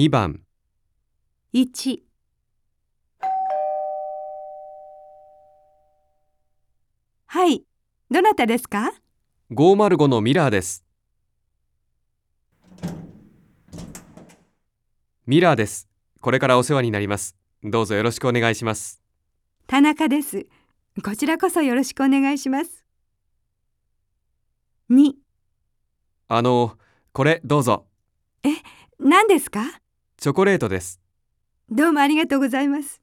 2番。1はい、どなたですか？505のミラーです。ミラーです。これからお世話になります。どうぞよろしくお願いします。田中です。こちらこそよろしくお願いします。2あのこれどうぞ。何ですか？チョコレートですどうもありがとうございます。